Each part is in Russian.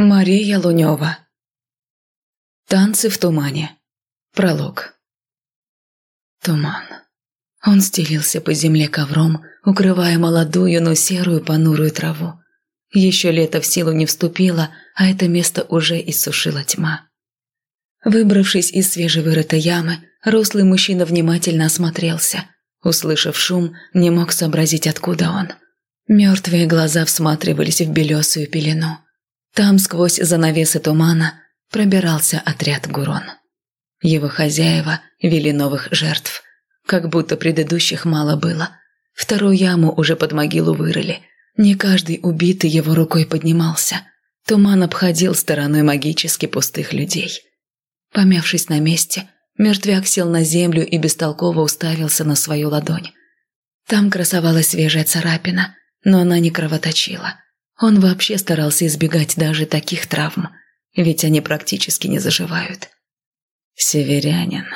Мария Лунева. Танцы в тумане. Пролог. Туман. Он стелился по земле ковром, укрывая молодую, но серую понурую траву. Еще лето в силу не вступило, а это место уже иссушила тьма. Выбравшись из свежевырытой ямы, рослый мужчина внимательно осмотрелся. Услышав шум, не мог сообразить, откуда он. Мертвые глаза всматривались в белесую пелену. Там сквозь занавесы тумана пробирался отряд Гурон. Его хозяева вели новых жертв. Как будто предыдущих мало было. Вторую яму уже под могилу вырыли. Не каждый убитый его рукой поднимался. Туман обходил стороной магически пустых людей. Помявшись на месте, мертвяк сел на землю и бестолково уставился на свою ладонь. Там красовалась свежая царапина, но она не кровоточила – он вообще старался избегать даже таких травм, ведь они практически не заживают. «Северянин».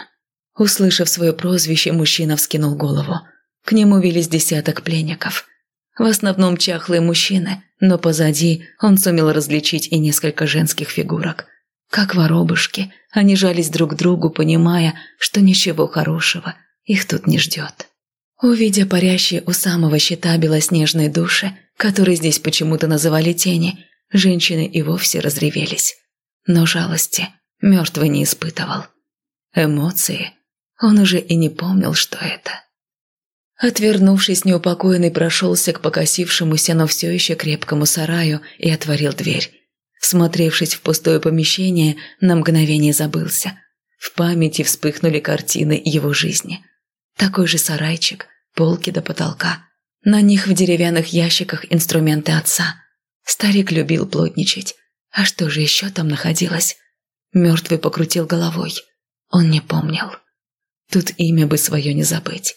Услышав свое прозвище, мужчина вскинул голову. К нему велись десяток пленников. В основном чахлые мужчины, но позади он сумел различить и несколько женских фигурок. Как воробушки, они жались друг к другу, понимая, что ничего хорошего их тут не ждет. Увидя парящие у самого щита белоснежные души, которые здесь почему-то называли тени, женщины и вовсе разревелись. Но жалости мертвый не испытывал. Эмоции он уже и не помнил, что это. Отвернувшись, неупокоенный прошелся к покосившемуся, но все еще крепкому сараю и отворил дверь. Смотревшись в пустое помещение, на мгновение забылся. В памяти вспыхнули картины его жизни. Такой же сарайчик, полки до потолка, на них в деревянных ящиках инструменты отца. Старик любил плотничать. А что же еще там находилось? Мертвый покрутил головой. Он не помнил. Тут имя бы свое не забыть.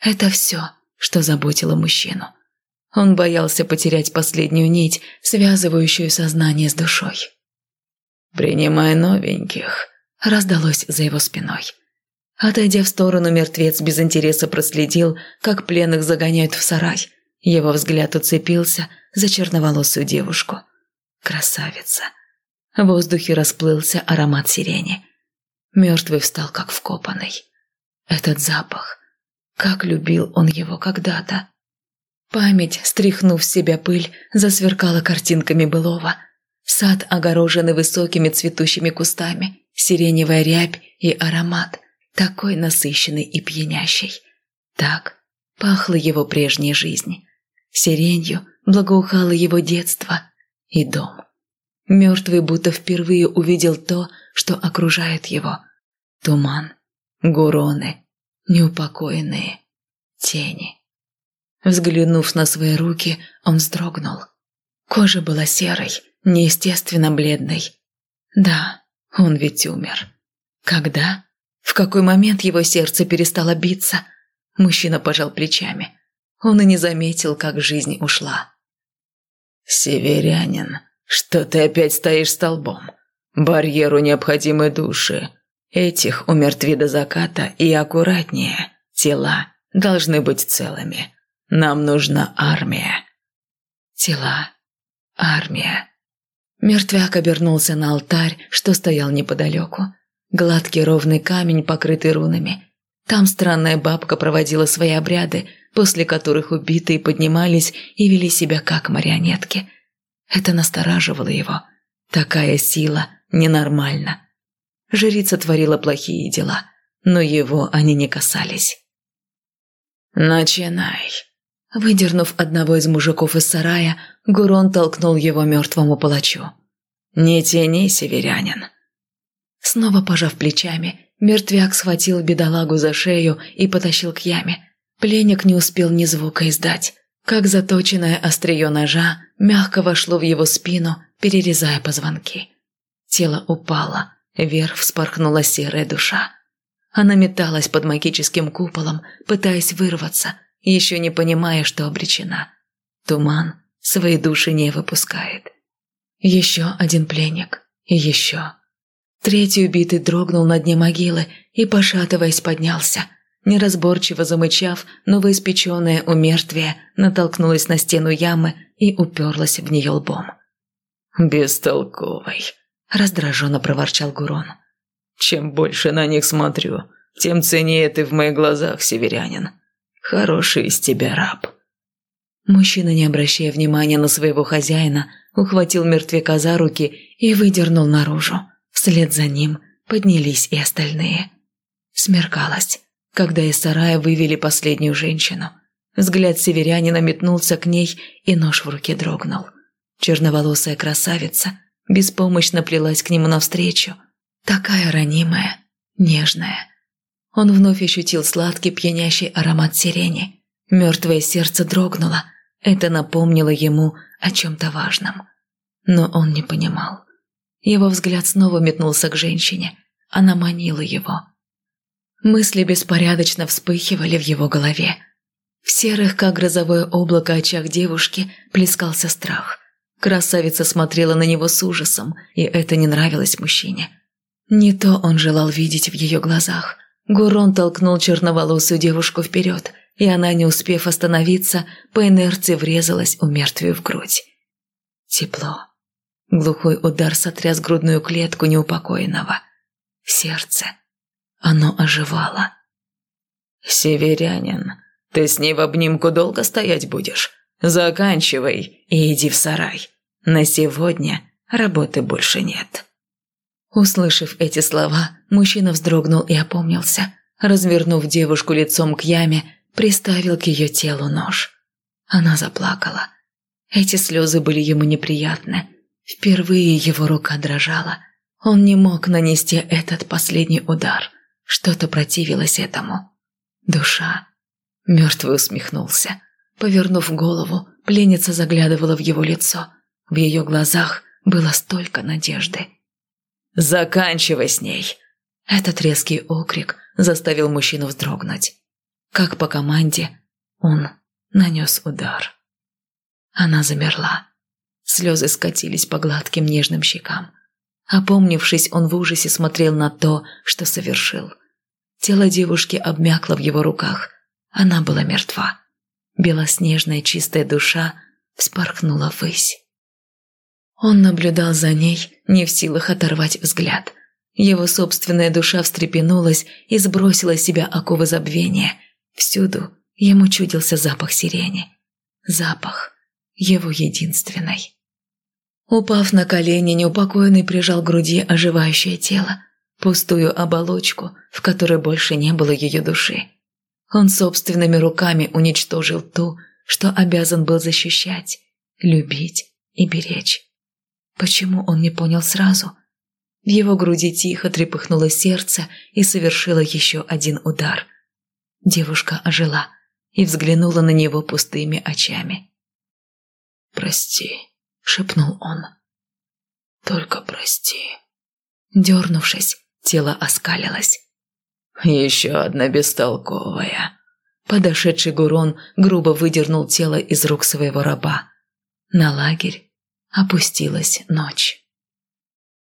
Это все, что заботило мужчину. Он боялся потерять последнюю нить, связывающую сознание с душой. «Принимай новеньких», — раздалось за его спиной. Отойдя в сторону, мертвец без интереса проследил, как пленных загоняют в сарай. Его взгляд уцепился за черноволосую девушку. Красавица. В воздухе расплылся аромат сирени. Мертвый встал как вкопанный. Этот запах. Как любил он его когда-то. Память, стряхнув с себя пыль, засверкала картинками былого. Сад, огороженный высокими цветущими кустами, сиреневая рябь и аромат такой насыщенный и пьянящий. Так пахла его прежняя жизнь. Сиренью благоухало его детство и дом. Мертвый будто впервые увидел то, что окружает его. Туман, гуроны, неупокоенные, тени. Взглянув на свои руки, он вздрогнул. Кожа была серой, неестественно бледной. Да, он ведь умер. Когда? В какой момент его сердце перестало биться? Мужчина пожал плечами. Он и не заметил, как жизнь ушла. «Северянин, что ты опять стоишь столбом? Барьеру необходимы души. Этих умертви до заката и аккуратнее. Тела должны быть целыми. Нам нужна армия». Тела. Армия. Мертвяк обернулся на алтарь, что стоял неподалеку. Гладкий ровный камень, покрытый рунами. Там странная бабка проводила свои обряды, после которых убитые поднимались и вели себя как марионетки. Это настораживало его. Такая сила ненормальна. Жрица творила плохие дела, но его они не касались. «Начинай». Выдернув одного из мужиков из сарая, Гурон толкнул его мертвому палачу. «Не тяни, северянин. Снова пожав плечами, мертвяк схватил бедолагу за шею и потащил к яме. Пленник не успел ни звука издать. Как заточенное острие ножа мягко вошло в его спину, перерезая позвонки. Тело упало, вверх вспорхнула серая душа. Она металась под магическим куполом, пытаясь вырваться, еще не понимая, что обречена. Туман свои души не выпускает. Еще один пленник. И еще. Третий убитый дрогнул на дне могилы и, пошатываясь, поднялся. Неразборчиво замычав, новоиспеченное умертвие натолкнулось на стену ямы и уперлось в нее лбом. «Бестолковый», – раздраженно проворчал Гурон. «Чем больше на них смотрю, тем ценнее ты в моих глазах, северянин. Хороший из тебя раб». Мужчина, не обращая внимания на своего хозяина, ухватил мертвяка за руки и выдернул наружу. Вслед за ним поднялись и остальные. Смеркалось, когда из сарая вывели последнюю женщину. Взгляд северянина метнулся к ней, и нож в руке дрогнул. Черноволосая красавица беспомощно плелась к нему навстречу. Такая ранимая, нежная. Он вновь ощутил сладкий пьянящий аромат сирени. Мертвое сердце дрогнуло. Это напомнило ему о чем-то важном. Но он не понимал. Его взгляд снова метнулся к женщине. Она манила его. Мысли беспорядочно вспыхивали в его голове. В серых, как грозовое облако, очах девушки плескался страх. Красавица смотрела на него с ужасом, и это не нравилось мужчине. Не то он желал видеть в ее глазах. Гурон толкнул черноволосую девушку вперед, и она, не успев остановиться, по инерции врезалась у мертвию в грудь. Тепло. Глухой удар сотряс грудную клетку неупокоенного. Сердце. Оно оживало. «Северянин, ты с ней в обнимку долго стоять будешь? Заканчивай и иди в сарай. На сегодня работы больше нет». Услышав эти слова, мужчина вздрогнул и опомнился. Развернув девушку лицом к яме, приставил к ее телу нож. Она заплакала. Эти слезы были ему неприятны. Впервые его рука дрожала. Он не мог нанести этот последний удар. Что-то противилось этому. Душа. Мертвый усмехнулся. Повернув голову, пленница заглядывала в его лицо. В ее глазах было столько надежды. «Заканчивай с ней!» Этот резкий окрик заставил мужчину вздрогнуть. Как по команде, он нанес удар. Она замерла. Слезы скатились по гладким нежным щекам. Опомнившись, он в ужасе смотрел на то, что совершил. Тело девушки обмякло в его руках. Она была мертва. Белоснежная чистая душа вспорхнула ввысь. Он наблюдал за ней, не в силах оторвать взгляд. Его собственная душа встрепенулась и сбросила с себя оковы забвения. Всюду ему чудился запах сирени. Запах его единственной. Упав на колени, неупокоенный прижал к груди оживающее тело, пустую оболочку, в которой больше не было ее души. Он собственными руками уничтожил ту, что обязан был защищать, любить и беречь. Почему он не понял сразу? В его груди тихо трепыхнуло сердце и совершило еще один удар. Девушка ожила и взглянула на него пустыми очами. «Прости», – шепнул он. «Только прости». Дернувшись, тело оскалилось. «Еще одна бестолковая». Подошедший Гурон грубо выдернул тело из рук своего раба. На лагерь опустилась ночь.